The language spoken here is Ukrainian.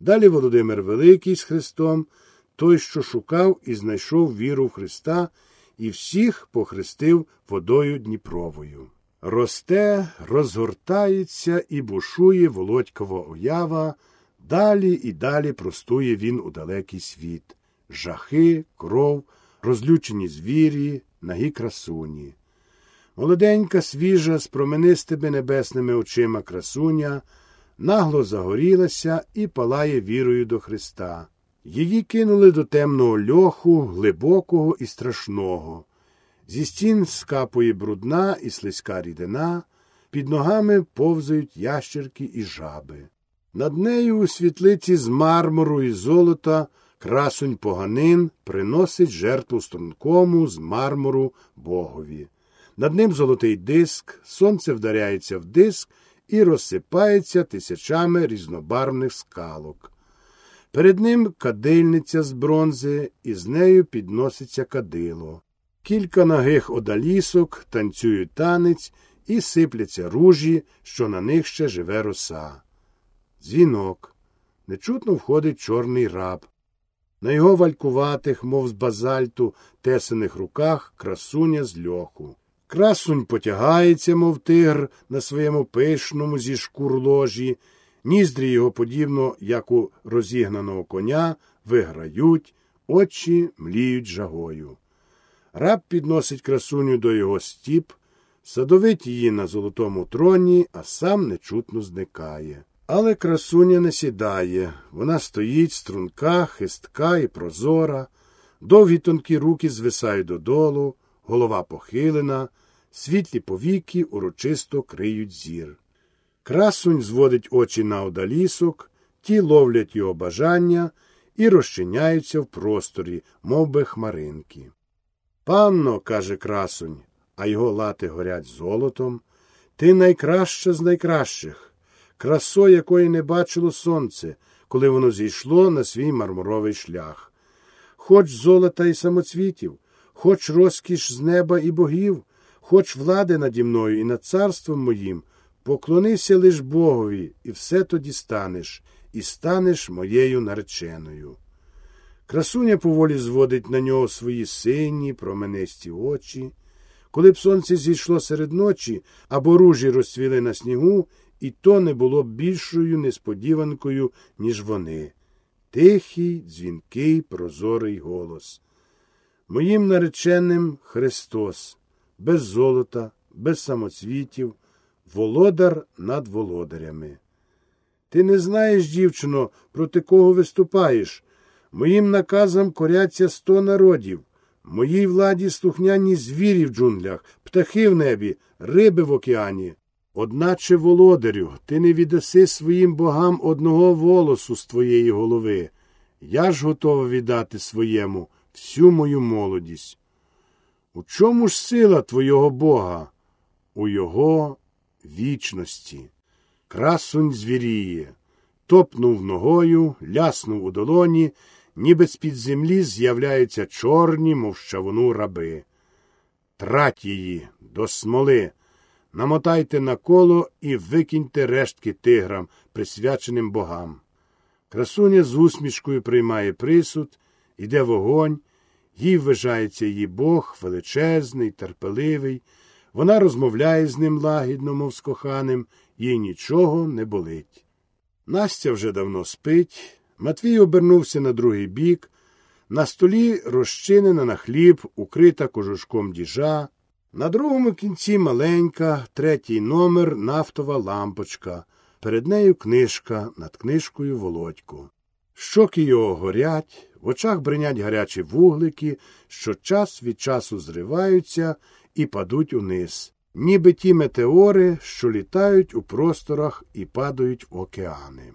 Далі Володимир Великий з Христом, той, що шукав і знайшов віру в Христа, і всіх похрестив водою Дніпровою. Росте, розгортається і бушує Володькова уява, далі і далі простує він у далекий світ жахи, кров, розлючені звірі, нагі красуні. Молоденька, свіжа, з променистими небесними очима красуня, нагло загорілася і палає вірою до Христа. Її кинули до темного льоху, глибокого і страшного. Зі стін скапує брудна і слизька рідина, під ногами повзають ящерки і жаби. Над нею у світлиці з мармуру і золота красунь поганин приносить жертву стрункому з мармуру богові. Над ним золотий диск, сонце вдаряється в диск і розсипається тисячами різнобарвних скалок. Перед ним кадильниця з бронзи, і з нею підноситься кадило. Кілька нагих одалісок танцюють танець і сипляться ружі, що на них ще живе роса. Дзвінок. Нечутно входить чорний раб. На його валькуватих, мов з базальту, тесаних руках красуня з льоху. Красунь потягається, мов тигр, на своєму пишному зі шкур ложі, ніздрі його, подібно, як у розігнаного коня, виграють, очі мліють жагою. Раб підносить красуню до його стіп, садовить її на золотому троні, а сам нечутно зникає. Але красуня не сідає, вона стоїть струнка, хистка і прозора, довгі тонкі руки звисають додолу, голова похилена, світлі повіки урочисто криють зір. Красунь зводить очі на одалісок, ті ловлять його бажання і розчиняються в просторі, мов би хмаринки. Панно, каже красунь, а його лати горять золотом, ти найкраща з найкращих, красо, якої не бачило сонце, коли воно зійшло на свій мармуровий шлях. Хоч золота і самоцвітів, хоч розкіш з неба і богів, хоч влади наді мною і над царством моїм, поклонися лиш Богові, і все тоді станеш, і станеш моєю нареченою. Красуня поволі зводить на нього свої сині, променисті очі. Коли б сонце зійшло серед ночі, або ружі розцвіли на снігу, і то не було б більшою несподіванкою, ніж вони. Тихий, дзвінкий, прозорий голос. Моїм нареченим Христос, без золота, без самоцвітів, володар над володарями. Ти не знаєш, дівчино, проти кого виступаєш. Моїм наказам коряться сто народів, моїй владі слухняні звірі в джунглях, птахи в небі, риби в океані. Одначе, володарю, ти не віддаси своїм богам одного волосу з твоєї голови. Я ж готова віддати своєму всю мою молодість. У чому ж сила твого Бога? У його вічності. Красунь звіріє, топнув ногою, ляснув у долоні, ніби з під землі з'являються чорні, мов щавуну раби. Трать її до смоли, намотайте на коло і викиньте рештки тиграм, присвяченим богам. Красуня з усмішкою приймає присуд, іде вогонь, їй вважається її Бог величезний, терпеливий. Вона розмовляє з ним лагідно, мов з коханим, їй нічого не болить. Настя вже давно спить. Матвій обернувся на другий бік. На столі розчинена на хліб, укрита кожушком діжа. На другому кінці маленька, третій номер нафтова лампочка. Перед нею книжка, над книжкою володьку. Щоки його горять, в очах бринять гарячі вуглики, що час від часу зриваються і падуть униз, ніби ті метеори, що літають у просторах і падають в океани.